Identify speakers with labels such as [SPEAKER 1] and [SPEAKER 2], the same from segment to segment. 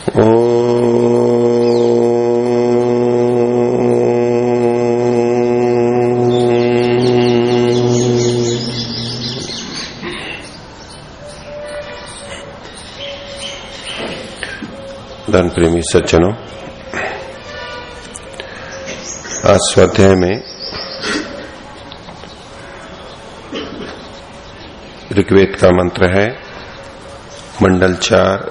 [SPEAKER 1] धन प्रेमी सज्जनों आज स्वाध्याय में ऋग्वेद का मंत्र है मंडल चार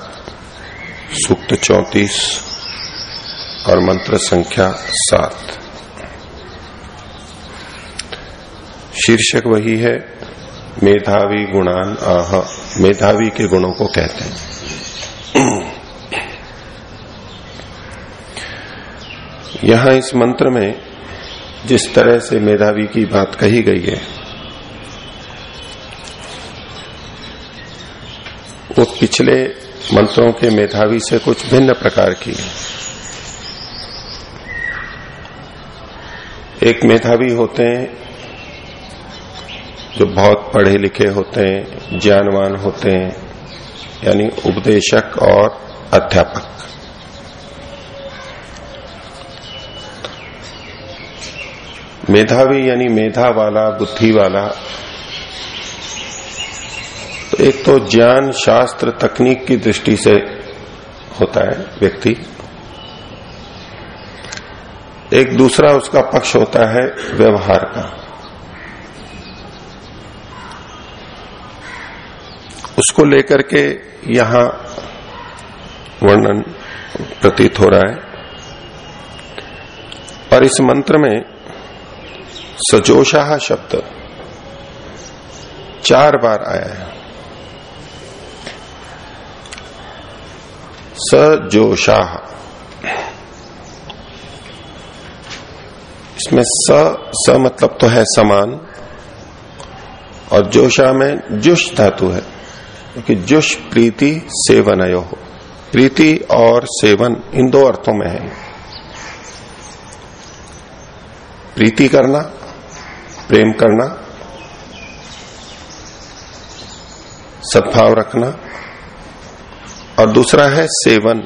[SPEAKER 1] सूक्त चौतीस और मंत्र संख्या सात। शीर्षक वही है, मेधावी गुणान आह, मेधावी के गुणों को कहते हैं। यहाँ इस मंत्र में जिस तरह से मेधावी की बात कही गई है वो पिछले मंत्रों के मेधावी से कुछ भिन्न प्रकार की एक मेधावी होते हैं, जो बहुत पढ़े लिखे होते हैं, ज्ञानवान होते हैं, यानी उपदेशक और अध्यापक। मेधावी यानी मेधा वाला, बुद्धि वाला एक तो ज्ञान शास्त्र तकनीक की दृष्टि से होता है व्यक्ति। एक दूसरा उसका पक्ष होता है व्यवहार का। उसको लेकर के यहाँ वर्णन प्रतीत हो रहा है। और इस मंत्र में सजोशाह शब्द चार बार आया है। सजोशाह इसमें स स मतलब तो है समान, और जोशा में जुश धातु है, क्योंकि जुश प्रीति सेवन हो। प्रीति और सेवन इन दो अर्थों में है। प्रीति करना, प्रेम करना, सद्भाव रखना और दूसरा है सेवन।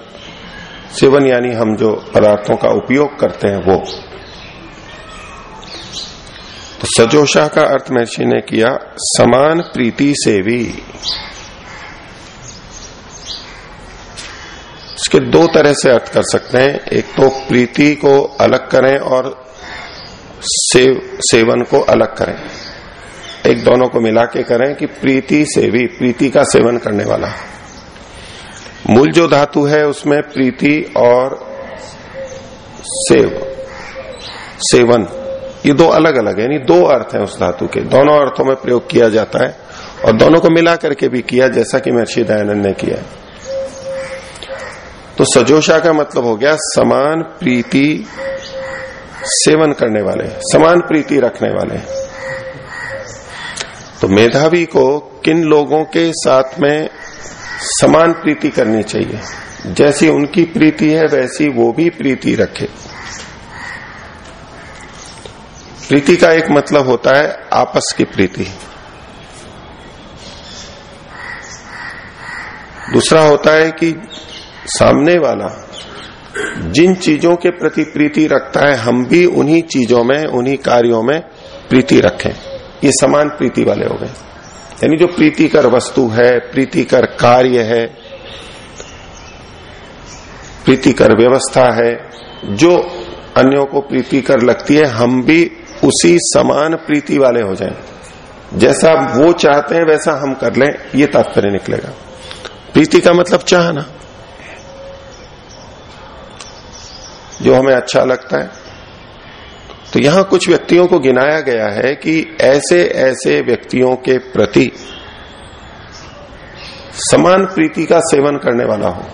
[SPEAKER 1] सेवन यानी हम जो पदार्थों का उपयोग करते हैं वो। तो सजोषा का अर्थ महर्षि ने किया समान प्रीति सेवी इसके दो तरह से अर्थ कर सकते हैं। एक तो प्रीति को अलग करें और सेव, सेवन को अलग करें। एक दोनों को मिला के करें कि प्रीति सेवी प्रीति का सेवन करने वाला। मूल जो धातु है उसमें प्रीति और सेव, सेवन, ये दो अलग अलग है, यानी दो अर्थ हैं उस धातु के। दोनों अर्थों में प्रयोग किया जाता है और दोनों को मिला करके भी किया, जैसा कि महर्षि दयानंद ने किया तो सजोषा का मतलब हो गया समान प्रीति सेवन करने वाले, समान प्रीति रखने वाले। तो मेधावी को किन लोगों के साथ में समान प्रीति करनी चाहिए। जैसी उनकी प्रीति है, वैसी वो भी प्रीति रखे। प्रीति का एक मतलब होता है आपस की प्रीति। दूसरा होता है कि सामने वाला जिन चीज़ों के प्रति प्रीति रखता है, हम भी उन्हीं चीज़ों में, उन्हीं कार्यों में प्रीति रखें। ये समान प्रीति वाले हो गए। यानी जो प्रीतिकर वस्तु है, प्रीतिकर कार्य है, प्रीतिकर व्यवस्था है, जो अन्यों को प्रीतिकर लगती है, हम भी उसी समान प्रीति वाले हो जाएँ। जैसा वो चाहते हैं, वैसा हम कर लें, ये तात्पर्य निकलेगा। प्रीति का मतलब चाहना। जो हमें अच्छा लगता है तो यहाँ कुछ व्यक्तियों को गिनाया गया है कि ऐसे ऐसे व्यक्तियों के प्रति समान प्रीति का सेवन करने वाला हो।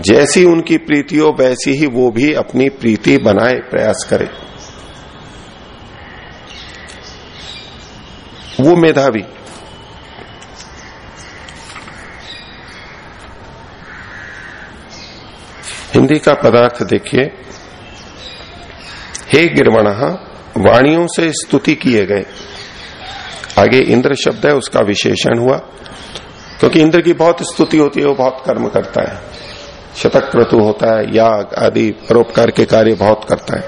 [SPEAKER 1] जैसी उनकी प्रीति हो, वैसी ही वो भी अपनी प्रीति बनाए, प्रयास करे। वो मेधावी। हिंदी का पदार्थ देखिए। हे गिरवण, वाणियों से स्तुति किए गए। आगे इंद्र शब्द है, उसका विशेषण हुआ। क्योंकि इंद्र की बहुत स्तुति होती है, वो बहुत कर्म करता है। शतक क्रतु होता है, याग आदि परोपकार के कार्य बहुत करता है।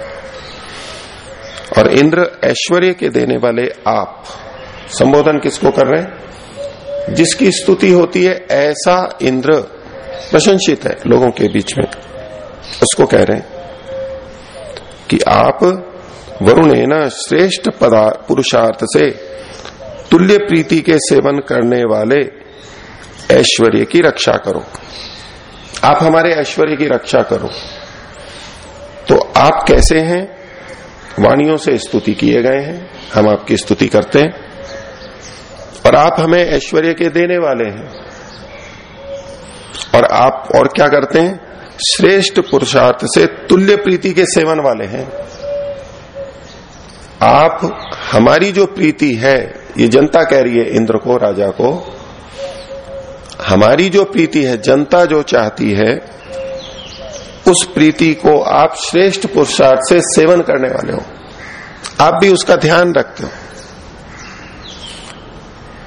[SPEAKER 1] और इंद्र ऐश्वर्य के देने वाले आप, संबोधन किसको कर रहे हैं? जिसकी स्तुति होती है, ऐसा इंद्र प्रशंसित है लोगों के बीच में। उसको कह रहे हैं कि आप वरुण न श्रेष्ठ पुरुषार्थ से तुल्य प्रीति के सेवन करने वाले ऐश्वर्य की रक्षा करो। आप हमारे ऐश्वर्य की रक्षा करो। तो आप कैसे हैं? वाणियों से स्तुति किए गए हैं। हम आपकी स्तुति करते हैं। और आप हमें ऐश्वर्य के देने वाले हैं। और आप और क्या करते हैं? श्रेष्ठ पुरुषार्थ से तुल्य प्रीति के सेवन वाले हैं। आप, हमारी जो प्रीति है, ये जनता कह रही है, इंद्र को, राजा को, हमारी जो प्रीति है, जनता जो चाहती है, उस प्रीति को आप श्रेष्ठ पुरुषार्थ से सेवन करने वाले हो। आप भी उसका ध्यान रखते हो।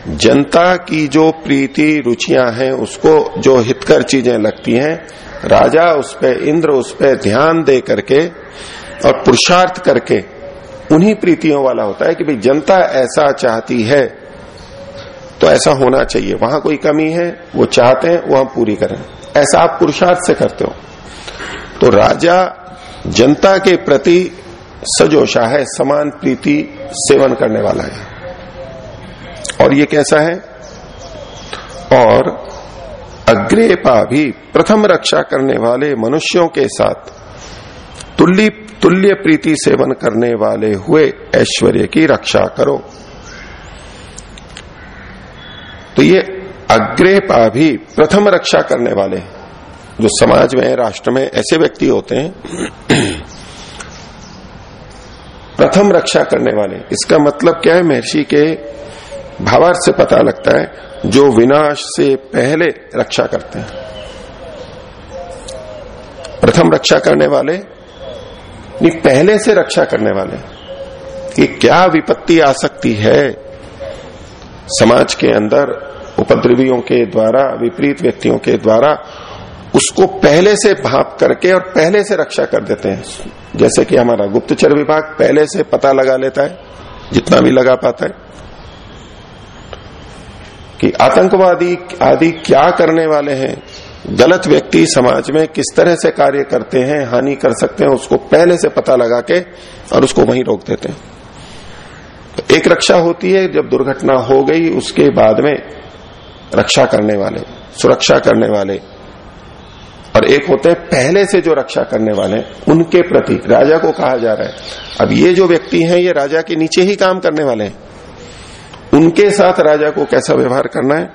[SPEAKER 1] जनता की जो प्रीति, रुचियाँ हैं, उसको जो हितकर चीज़ें लगती हैं राजा उस पर इंद्र उस पर ध्यान दे करके और पुरुषार्थ करके उन्हीं प्रीतियों वाला होता है कि भाई जनता ऐसा चाहती है तो ऐसा होना चाहिए। वहाँ कोई कमी है, वो चाहते हैं, वो हम पूरी करें। ऐसा आप पुरुषार्थ से करते हो। तो राजा जनता के प्रति सजोशा है, समान प्रीति सेवन करने वाला है। और ये कैसा है? और अग्रेपा भी प्रथम रक्षा करने वाले मनुष्यों के साथ तुल्य तुल्य प्रीति सेवन करने वाले हुए ऐश्वर्य की रक्षा करो। तो ये अग्रेपा भी प्रथम रक्षा करने वाले, जो समाज में, राष्ट्र में ऐसे व्यक्ति होते हैं, प्रथम रक्षा करने वाले। इसका मतलब क्या है? महर्षि के भावार्थ से पता लगता है जो विनाश से पहले रक्षा करते हैं। प्रथम रक्षा करने वाले, नहीं, पहले से रक्षा करने वाले कि क्या विपत्ति आ सकती है? समाज के अंदर, उपद्रवियों के द्वारा, विपरीत व्यक्तियों के द्वारा उसको पहले से भाप करके और पहले से रक्षा कर देते हैं। जैसे कि हमारा गुप्तचर विभाग पहले से पता लगा लेता है, जितना भी लगा पाता है। कि आतंकवादी आदि क्या करने वाले हैं? गलत व्यक्ति समाज में किस तरह से कार्य करते हैं, हानि कर सकते हैं, उसको पहले से पता लगा के और उसको वहीं रोक देते हैं। तो एक रक्षा होती है, जब दुर्घटना हो गई, उसके बाद में रक्षा करने वाले, सुरक्षा करने वाले और एक होते हैं, पहले से जो रक्षा करने वाले उनके प्रति। राजा को कहा जा रहा है। अब ये जो व्यक्ति हैं, ये राजा के नीचे ही काम करने वाले हैं। उनके साथ राजा को कैसा व्यवहार करना है?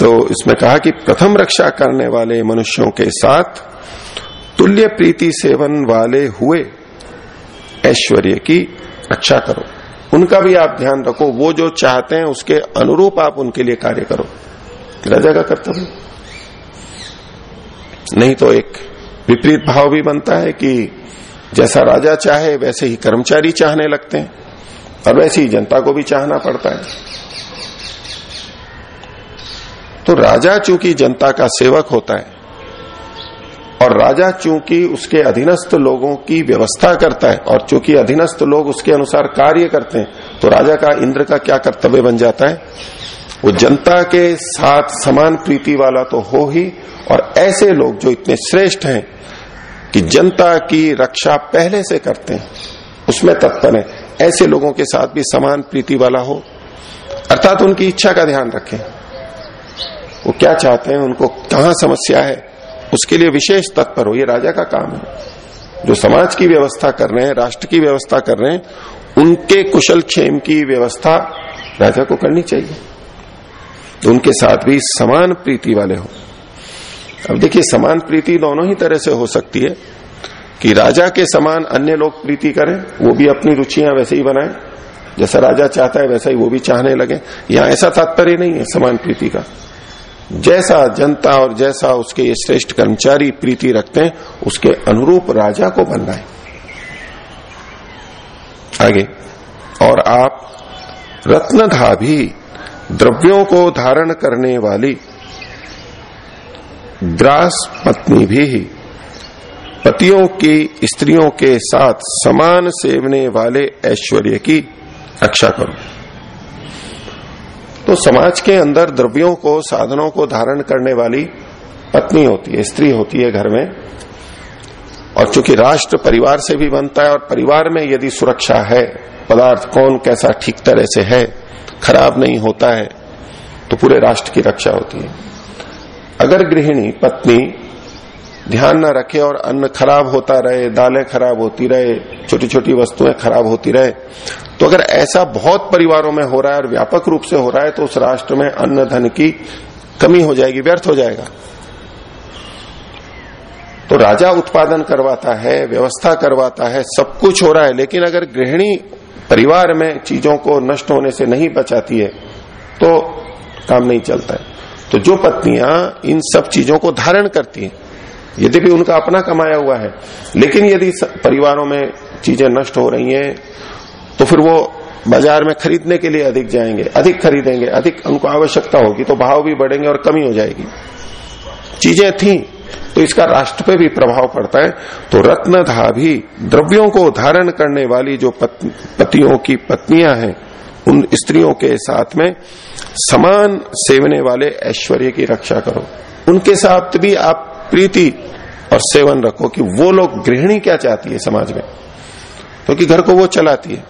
[SPEAKER 1] तो इसमें कहा कि प्रथम रक्षा करने वाले मनुष्यों के साथ तुल्य प्रीति सेवन वाले हुए ऐश्वर्य की रक्षा करो। उनका भी आप ध्यान रखो, वो जो चाहते हैं उसके अनुरूप आप उनके लिए कार्य करो। राजा का कर्तव्य? नहीं तो एक विपरीत भाव भी बनता है कि जैसा राजा चाहे, वैसे ही कर्मचारी चाहने लगते हैं। और वैसे ही जनता को भी चाहना पड़ता है। तो राजा चूँकि जनता का सेवक होता है और राजा चूँकि उसके अधीनस्थ लोगों की व्यवस्था करता है और चूँकि अधीनस्थ लोग उसके अनुसार कार्य करते हैं तो राजा का इंद्र का क्या कर्तव्य बन जाता है? वो जनता के साथ समान प्रीति वाला तो हो ही और ऐसे लोग जो इतने श्रेष्ठ हैं कि जनता की रक्षा पहले से करते हैं, उसमें तत्पर है। ऐसे लोगों के साथ भी समान प्रीति वाला हो। अर्थात उनकी इच्छा का ध्यान रखें। वो क्या चाहते हैं, उनको कहाँ समस्या है, उसके लिए विशेष तत्पर हो। ये राजा का काम है। जो समाज की व्यवस्था कर रहे हैं, राष्ट्र की व्यवस्था कर रहे हैं, उनके कुशल क्षेम की व्यवस्था राजा को करनी चाहिए। तो उनके साथ भी समान प्रीति वाले हो। अब देखिए, समान प्रीति दोनों ही तरह से हो सकती है। कि राजा के समान अन्य लोग प्रीति करें, वो भी अपनी रुचियाँ वैसे ही बनाए। जैसा राजा चाहता है वैसा ही वो भी चाहने लगे। यहाँ ऐसा तात्पर्य नहीं है समान प्रीति का। जैसा जनता और जैसा उसके ये श्रेष्ठ कर्मचारी प्रीति रखते हैं, उसके अनुरूप राजा को बनना है आगे। और आप रत्नधा भी द्रव्यों को धारण करने वाली ग्रास पत्नी भी पतियों की, स्त्रियों के साथ समान सेवने वाले ऐश्वर्य की रक्षा करो। तो समाज के अंदर द्रव्यों को, साधनों को धारण करने वाली पत्नी होती है, स्त्री होती है घर में। और चूँकि राष्ट्र परिवार से भी बनता है और परिवार में यदि सुरक्षा है, पदार्थ कौन कैसा ठीक तरह से है, खराब नहीं होता है तो पूरे राष्ट्र की रक्षा होती है। अगर गृहिणी, पत्नी ध्यान न रखे और अन्न खराब होता रहे, दालें खराब होती रहे छोटी छोटी वस्तुएँ खराब होती रहे। तो अगर ऐसा बहुत परिवारों में हो रहा है और व्यापक रूप से हो रहा है तो उस राष्ट्र में अन्न धन की कमी हो जाएगी, व्यर्थ हो जाएगा। तो राजा उत्पादन करवाता है, व्यवस्था करवाता है, सब कुछ हो रहा है, लेकिन अगर गृहिणी परिवार में चीज़ों को नष्ट होने से नहीं बचाती है तो काम नहीं चलता है। तो जो पत्नियाँ इन सब चीज़ों को धारण करती हैं यद्यपि उनका अपना कमाया हुआ है, लेकिन यदि परिवारों में चीज़ें नष्ट हो रही हैं तो फिर वो बाज़ार में खरीदने के लिए अधिक जाएँगे, अधिक खरीदेंगे, अधिक उनको आवश्यकता होगी तो भाव भी बढ़ेंगे और कमी हो जाएगी। चीज़ें थी तो इसका राष्ट्र पे भी प्रभाव पड़ता है तो रत्नधा भी द्रव्यों को धारण करने वाली जो पतियों की पत्नियाँ हैं, उन स्त्रियों के साथ में समान सेवने वाले ऐश्वर्य की रक्षा करो। उनके साथ भी आप प्रीति और सेवन रखो कि वो लोग गृहिणी क्या चाहती है समाज में? क्योंकि तो घर को वो चलाती है।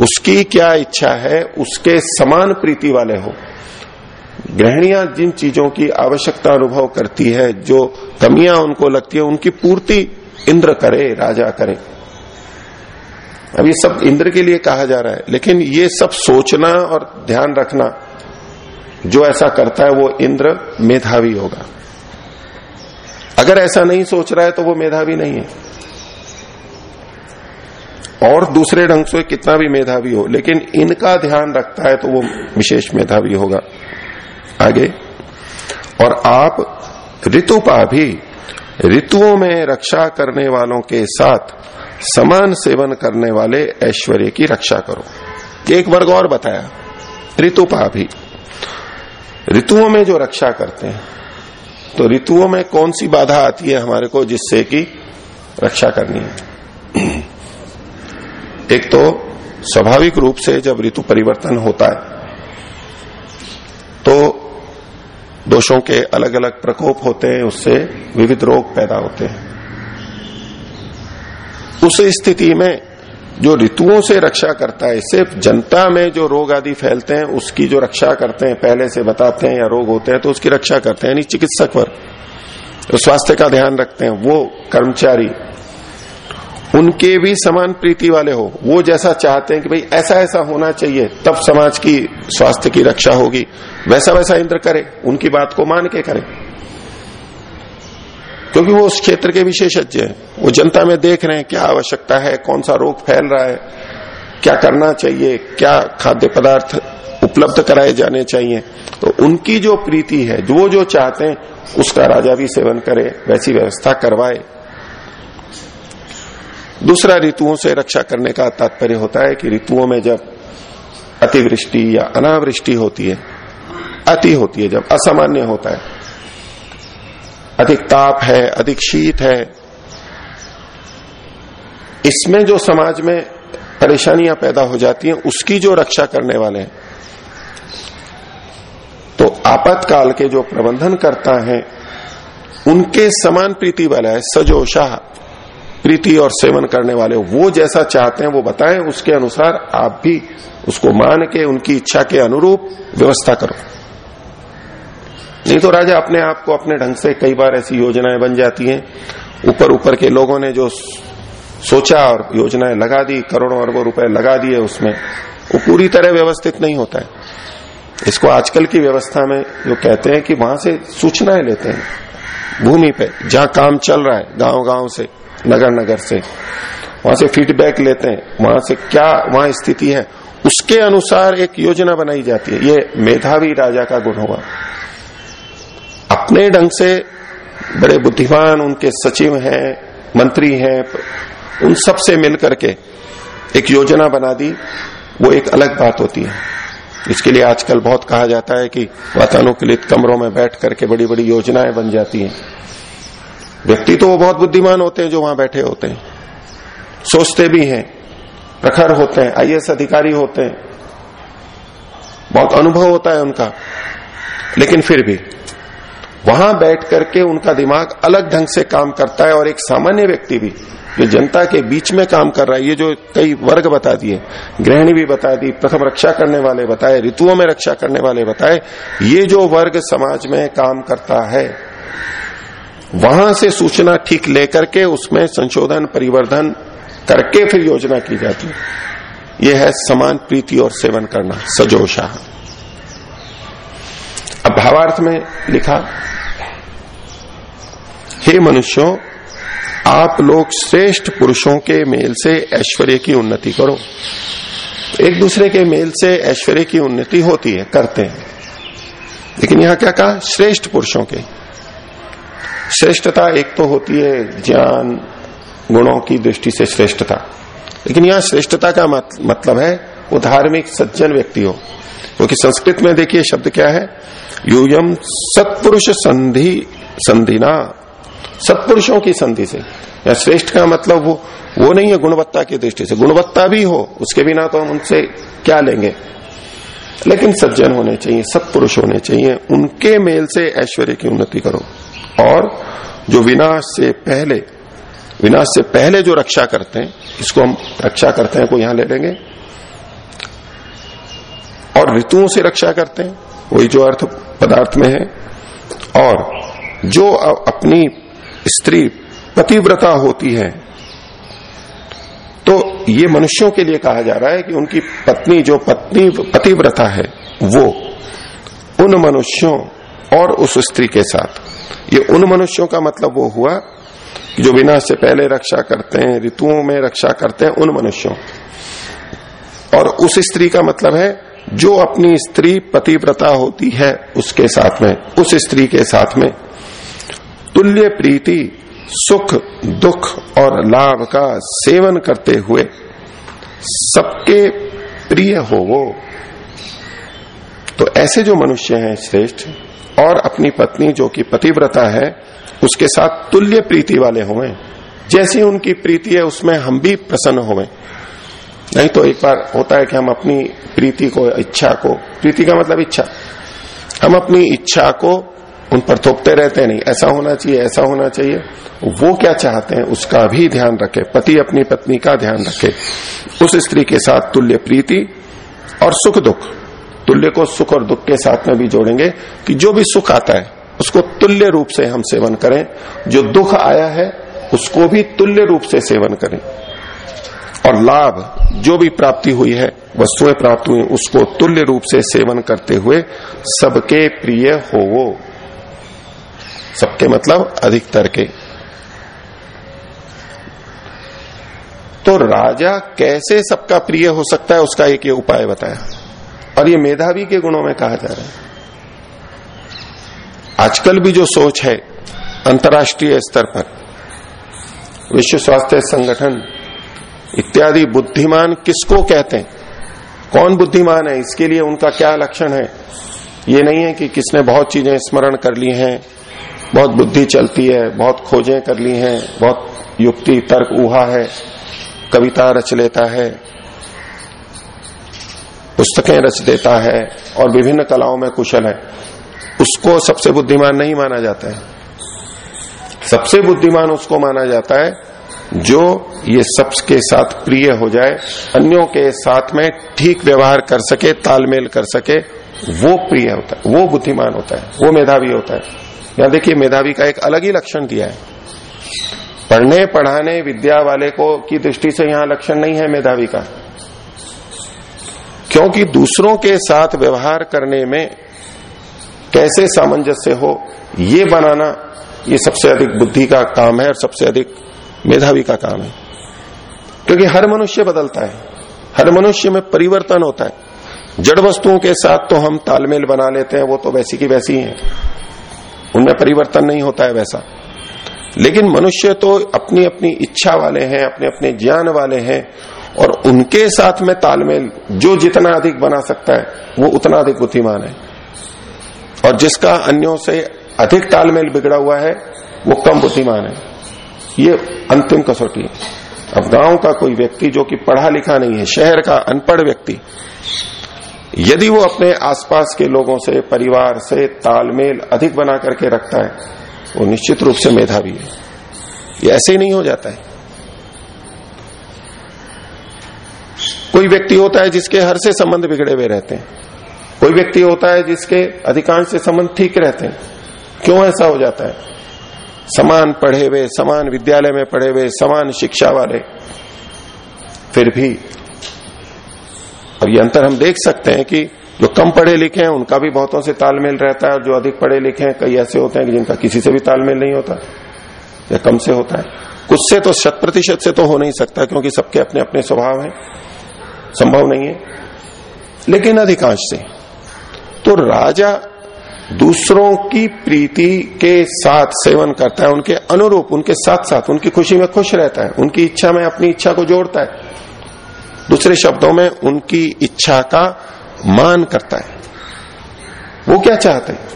[SPEAKER 1] उसकी क्या इच्छा है? उसके समान प्रीति वाले हो। गृहणियाँ जिन चीज़ों की आवश्यकता अनुभव करती है, जो कमियाँ उनको लगती है, उनकी पूर्ति इंद्र करे, राजा करे। अब ये सब इंद्र के लिए कहा जा रहा है। लेकिन ये सब सोचना और ध्यान रखना, जो ऐसा करता है, वो इंद्र मेधावी होगा। अगर ऐसा नहीं सोच रहा है तो वो मेधावी नहीं है। और दूसरे ढंग से कितना भी मेधावी हो, लेकिन इनका ध्यान रखता है तो वो विशेष मेधावी होगा। आगे, और आप ऋतुपा भी ऋतुओं में रक्षा करने वालों के साथ समान सेवन करने वाले ऐश्वर्य की रक्षा करो। एक वर्ग और बताया ऋतुपा भी ऋतुओं में जो रक्षा करते हैं तो ऋतुओं में कौन सी बाधा आती है हमारे को जिससे कि रक्षा करनी है? एक तो स्वाभाविक रूप से जब ऋतु परिवर्तन होता है तो दोषों के अलग अलग प्रकोप होते हैं, उससे विविध रोग पैदा होते हैं। उस स्थिति में जो ऋतुओं से रक्षा करता है, सिर्फ़ जनता में जो रोग आदि फैलते हैं, उसकी जो रक्षा करते हैं, पहले से बताते हैं या रोग होते हैं तो उसकी रक्षा करते हैं, यानी चिकित्सक वर्ग। तो स्वास्थ्य का ध्यान रखते हैं, वो कर्मचारी, उनके भी समान प्रीति वाले हो, वो जैसा चाहते हैं कि भाई ऐसा ऐसा होना चाहिए, तब समाज की स्वास्थ्य की रक्षा होगी। वैसा वैसा इंद्र करे, उनकी बात को मान के करे। क्योंकि वो उस क्षेत्र के विशेषज्ञ हैं। वो जनता में देख रहे हैं, क्या आवश्यकता है, कौन सा रोग फैल रहा है, क्या करना चाहिए, क्या खाद्य पदार्थ उपलब्ध कराए जाने चाहिए। तो उनकी जो प्रीति है, जो जो चाहते हैं, उसका राजा भी सेवन करे, वैसी व्यवस्था करवाए। दूसरा, ऋतुओं से रक्षा करने का तात्पर्य होता है कि ऋतुओं में जब अतिवृष्टि या अनावृष्टि होती है, अति होती है, जब असामान्य होता है अधिक ताप है, अधिक शीत है। इसमें जो समाज में परेशानियाँ पैदा हो जाती हैं, उसकी जो रक्षा करने वाले हैं। तो आपातकाल के जो प्रबंधन करता है, उनके समान प्रीति वाला है सजोशाह प्रीति और सेवन करने वाले। वो जैसा चाहते हैं, वो बताएँ, उसके अनुसार आप भी उसको मान के, उनकी इच्छा के अनुरूप व्यवस्था करो। नहीं तो राजा अपने आप को अपने ढंग से कई बार ऐसी योजनाएँ बन जाती हैं। ऊपर ऊपर के लोगों ने जो सोचा और योजनाएँ लगा दी, करोड़ों अरबों रुपए लगा दिए उसमें, वो पूरी तरह व्यवस्थित नहीं होता है। इसको आजकल की व्यवस्था में जो कहते हैं कि वहाँ से सूचनाएँ लेते हैं, भूमि पे, जहाँ काम चल रहा है गाँव गाँव से नगर नगर से, वहाँ से फीडबैक लेते हैं, वहाँ से क्या, वहाँ स्थिति है, उसके अनुसार एक योजना बनाई जाती है। ये मेधावी राजा का गुण हुआ। अपने ढंग से बड़े बुद्धिमान, उनके सचिव हैं, मंत्री हैं, उन सबसे मिलकर के एक योजना बना दी। वो एक अलग बात होती है। इसके लिए आजकल बहुत कहा जाता है कि वातानुकूलित कमरों में बैठ करके बड़ी बड़ी योजनाएँ बन जाती हैं। व्यक्ति तो वो बहुत बुद्धिमान होते हैं जो वहाँ बैठे होते हैं। सोचते भी हैं, प्रखर होते हैं आई अधिकारी होते हैं। बहुत अनुभव होता है उनका। लेकिन फिर भी वहाँ बैठ करके उनका दिमाग अलग ढंग से काम करता है और एक सामान्य व्यक्ति भी, जो जनता के बीच में काम कर रहा है, ये जो कई वर्ग बता दिए, गृहिणी भी बता दी, प्रथम रक्षा करने वाले बताए, ऋतुओं में रक्षा करने वाले बताए, ये जो वर्ग समाज में काम करता है, वहाँ से सूचना ठीक लेकर के उसमें संशोधन, परिवर्धन करके फिर योजना की जाती है। यह है समान प्रीति और सेवन करना सजोशाह अब भावार्थ में लिखा, हे मनुष्यों, आप लोग श्रेष्ठ पुरुषों के मेल से ऐश्वर्य की उन्नति करो। एक दूसरे के मेल से ऐश्वर्य की उन्नति होती है, करते हैं। लेकिन यहाँ क्या कहा? श्रेष्ठ पुरुषों के। श्रेष्ठता एक तो होती है ज्ञान, गुणों की दृष्टि से श्रेष्ठता। लेकिन यहाँ श्रेष्ठता का मतलब है वो धार्मिक सज्जन व्यक्ति हो। क्योंकि संस्कृत में देखिए शब्द क्या है? यूयम सत्पुरुष संधि, संधिना। सत्पुरुषों की संधि से। या श्रेष्ठ का मतलब वो वो नहीं है गुणवत्ता की दृष्टि से। गुणवत्ता भी हो, उसके बिना तो हम उनसे क्या लेंगे? लेकिन सज्जन होने चाहिए, सत्पुरुष होने चाहिए। उनके मेल से ऐश्वर्य की उन्नति करो। और जो विनाश से पहले, विनाश से पहले जो रक्षा करते हैं, इसको हम रक्षा करते हैं को यहाँ ले लेंगे। और ऋतुओं से रक्षा करते हैं, वही जो अर्थ पदार्थ में है। और जो अपनी स्त्री पतिव्रता होती है तो ये मनुष्यों के लिए कहा जा रहा है कि उनकी पत्नी, जो पत्नी पतिव्रता है, वो उन मनुष्यों और उस स्त्री के साथ। ये उन मनुष्यों का मतलब वो हुआ जो विनाश से पहले रक्षा करते हैं, ऋतुओं में रक्षा करते हैं उन मनुष्यों। और उस स्त्री का मतलब है जो अपनी स्त्री पतिव्रता होती है उसके साथ में, उस स्त्री के साथ में, तुल्य प्रीति, सुख, दुख और लाभ का सेवन करते हुए सबके प्रिय हो वो। तो ऐसे जो मनुष्य हैं श्रेष्ठ, और अपनी पत्नी जो कि पतिव्रता है, उसके साथ तुल्य प्रीति वाले हुए जैसी उनकी प्रीति है, उसमें हम भी प्रसन्न हुए नहीं तो एक बार होता है कि हम अपनी प्रीति को, इच्छा को, प्रीति का मतलब इच्छा। हम अपनी इच्छा को उन पर थोपते रहते नहीं, ऐसा होना चाहिए, ऐसा होना चाहिए। वो क्या चाहते हैं, उसका भी ध्यान रखे, पति अपनी पत्नी का ध्यान रखे। उस स्त्री के साथ तुल्य प्रीति और सुख दुख। तुल्य को सुख और दुख के साथ में भी जोड़ेंगे कि जो भी सुख आता है, उसको तुल्य रूप से हम सेवन करें। जो दुख आया है, उसको भी तुल्य रूप से सेवन करें। और लाभ जो भी प्राप्ति हुई है, वस्तुएँ प्राप्त हुई, उसको तुल्य रूप से सेवन करते हुए सबके प्रिय हो वो सबके मतलब अधिकतर के। तो राजा कैसे सबका प्रिय हो सकता है, उसका एक ये उपाय बताया। और ये मेधावी के गुणों में कहा जा रहा है। आजकल भी जो सोच है, अंतर्राष्ट्रीय स्तर पर, विश्व स्वास्थ्य संगठन इत्यादि बुद्धिमान किसको कहते हैं? कौन बुद्धिमान है? इसके लिए उनका क्या लक्षण है? ये नहीं है कि किसने बहुत चीज़ें स्मरण कर ली हैं, बहुत बुद्धि चलती है, बहुत खोजें कर ली हैं, बहुत युक्ति, तर्क उहा है, कविता रच लेता है, पुस्तकें रच देता है और विभिन्न कलाओं में कुशल है। उसको सबसे बुद्धिमान नहीं माना जाता है। सबसे बुद्धिमान उसको माना जाता है जो ये सबके साथ प्रिय हो जाए, अन्यों के साथ में ठीक व्यवहार कर सके, तालमेल कर सके, वो प्रिय होता है, वो बुद्धिमान होता है, वो मेधावी होता है। यहाँ देखिए, मेधावी का एक अलग ही लक्षण दिया है। पढ़ने, पढ़ाने विद्या वाले को की दृष्टि से यहाँ लक्षण नहीं है मेधावी का। क्योंकि दूसरों के साथ व्यवहार करने में कैसे सामंजस्य हो, ये बनाना ये सबसे अधिक बुद्धि का काम है और सबसे अधिक मेधावी का काम है। क्योंकि हर मनुष्य बदलता है, हर मनुष्य में परिवर्तन होता है। जड़ वस्तुओं के साथ तो हम तालमेल बना लेते हैं, वो तो वैसी की वैसी ही। उनमें परिवर्तन नहीं होता है वैसा। लेकिन मनुष्य तो अपनी अपनी इच्छा वाले हैं अपने अपने ज्ञान वाले हैं, और उनके साथ में तालमेल जो जितना अधिक बना सकता है, वो उतना अधिक बुद्धिमान है। और जिसका अन्यों से अधिक तालमेल बिगड़ा हुआ है, वो कम बुद्धिमान है। ये अंतिम कसौटी है। अब गाँव का कोई व्यक्ति जो कि पढ़ा लिखा नहीं है, शहर का अनपढ़ व्यक्ति, यदि वो अपने आसपास के लोगों से, परिवार से तालमेल अधिक बना करके रखता है, वो निश्चित रूप से मेधावी है। ये ऐसे ही नहीं हो जाता है। कोई व्यक्ति होता है जिसके हर से संबंध बिगड़े हुए रहते हैं। कोई व्यक्ति होता है जिसके अधिकांश से संबंध ठीक रहते हैं। क्यों ऐसा हो जाता है? समान पढ़े हुए, समान विद्यालय में पढ़े हुए, समान शिक्षा वाले। फिर भी और ये अंतर हम देख सकते हैं कि जो कम पढ़े लिखे हैं, उनका भी बहुतों से तालमेल रहता है, और जो अधिक पढ़े लिखे हैं, कई ऐसे होते हैं कि जिनका किसी से भी तालमेल नहीं होता, या कम से होता है। कुछ से तो शत प्रतिशत से तो हो नहीं सकता, क्योंकि सबके अपने अपने स्वभाव हैं। संभव नहीं है। लेकिन अधिकांश से। तो राजा दूसरों की प्रीति के साथ सेवन करता है, उनके अनुरूप, उनके साथ साथ उनकी खुशी में खुश रहता है, उनकी इच्छा में अपनी इच्छा को जोड़ता है। दूसरे शब्दों में उनकी इच्छा का मान करता है। वो क्या चाहते हैं?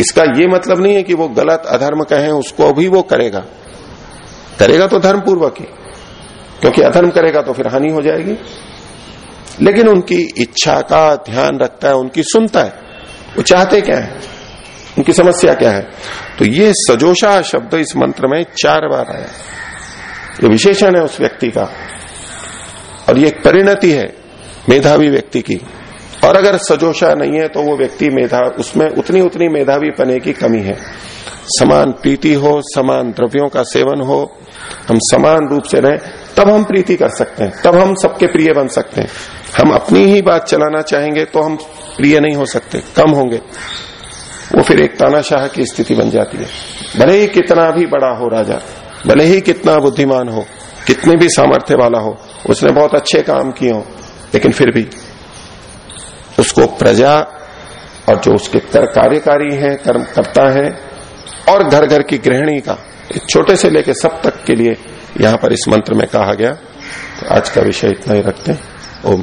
[SPEAKER 1] इसका ये मतलब नहीं है कि वो गलत अधर्म कहें, उसको भी वो करेगा। करेगा तो धर्म पूर्वक ही, क्योंकि अधर्म करेगा तो फिर हानि हो जाएगी। लेकिन उनकी इच्छा का ध्यान रखता है, उनकी सुनता है। वो चाहते क्या है? उनकी समस्या क्या है? तो ये सजोषा शब्द इस मंत्र में चार बार आया। ये विशेषण है उस व्यक्ति का। और ये एक परिणति है मेधावी व्यक्ति की। और अगर सजोषा नहीं है तो वो व्यक्ति मेधा, उसमें उतनी उतनी मेधावी पने की कमी है। समान प्रीति हो, समान द्रव्यों का सेवन हो, हम समान रूप से रहें, तब हम प्रीति कर सकते हैं, तब हम सबके प्रिय बन सकते हैं। हम अपनी ही बात चलाना चाहेंगे तो हम प्रिय नहीं हो सकते, कम होंगे। वो फिर एक तानाशाह की स्थिति बन जाती है। भले ही कितना भी बड़ा हो राजा, भले ही कितना बुद्धिमान हो, कितने भी सामर्थ्य वाला हो, उसने बहुत अच्छे काम किए हो, लेकिन फिर भी उसको प्रजा और जो उसके कर कार्यकारी है, कर्म करता है, और घर घर की गृहिणी का छोटे से लेके सब तक के लिए यहाँ पर इस मंत्र में कहा गया। तो आज का विषय इतना ही रखते हैं। ओम